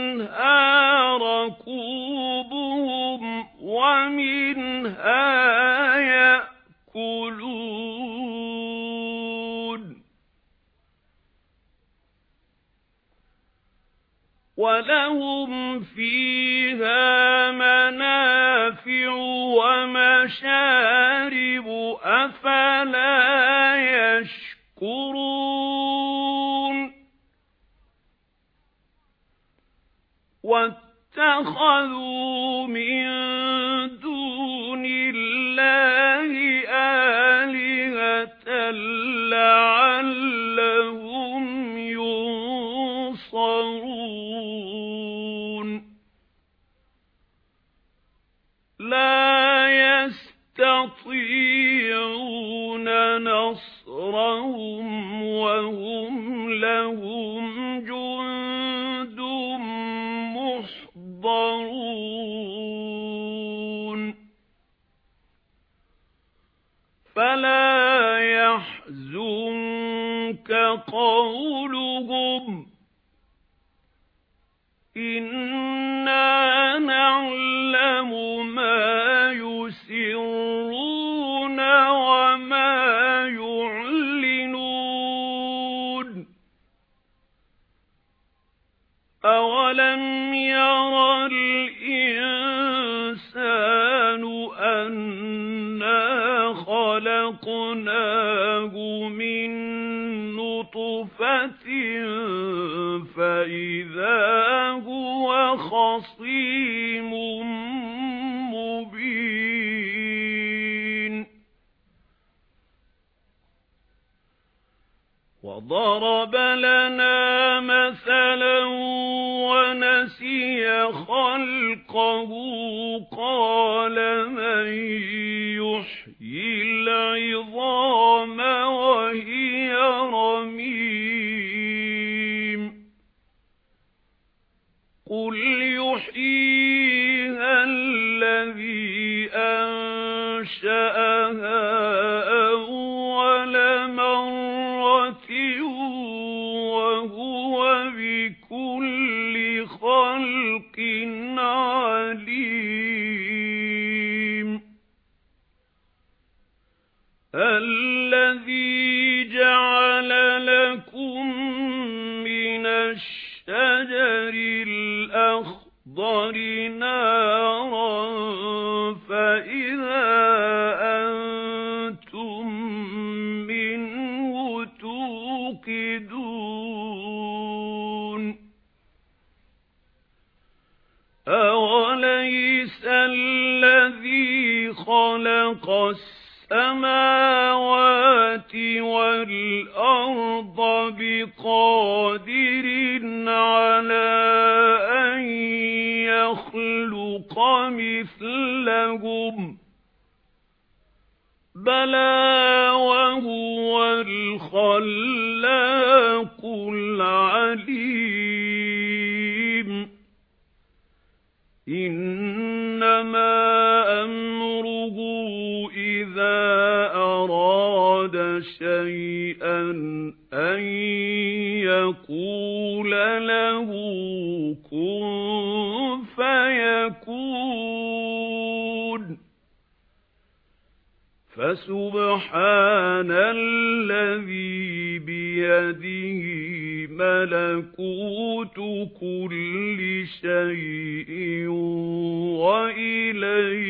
فَمِنْهَا رَكُوبُهُمْ وَمِنْهَا يَأْكُلُونَ. وَلَهُمْ فِيهَا مَنَافِعُ وَمَشَارِبُ أَفَلَا يَشْكُرُونَ وَاتَّخَذُوا مِن دُونِ اللَّهِ آلِهَةً لَّعَلَّهُمْ يُنصَرُونَ. لَا يَسْتَطِيعُونَ نَصْرَهُمْ وَهُمْ قَوْلُهُمْ إِنَّا نَعْلَمُ مَا يُسِرُّونَ وَمَا يُعْلِنُونَ أَوَلَمْ يَرَ الْإِنسَانُ أَنَّا خَلَقْنَاهُ مِن نُّطْفَةٍ فَإِذَا هُوَ خَصِيمٌ مُّبِينٌ وَضَرَبَ لَنَا مَثَلًا وَنَسِيَ خَلْقَهُ قَالَ مَن يُحْيِي قُلْ يُحْيِيهَا الَّذِي أَنشَأَهَا أَوَّلَ مَرَّةٍ وَهُوَ بِكُلِّ خَلْقٍ عَلِيمٌ الَّذِي جَعَلَ لَكُم مِّنَ الشَّجَرِ فَإِذَا أَنتُم مِّنْهُ تُوقِدُونَ. أَوَلَيْسَ الَّذِي خَلَقَ السَّمَاوَاتِ يَخْلُقَ مِثْلَهُم بَلَى وَهُوَ الْخَلَّاقُ الْعَلِيمُ إِنَّمَا أَمْرُهُ إِذَا أَرَادَ شَيْئًا أَن يَقُولَ لَهُ كُن فَسُبْحَانَ الَّذِي بِيَدِهِ مَلَكُوتُ كُلِّ شَيْءٍ وَإِلَيْهِ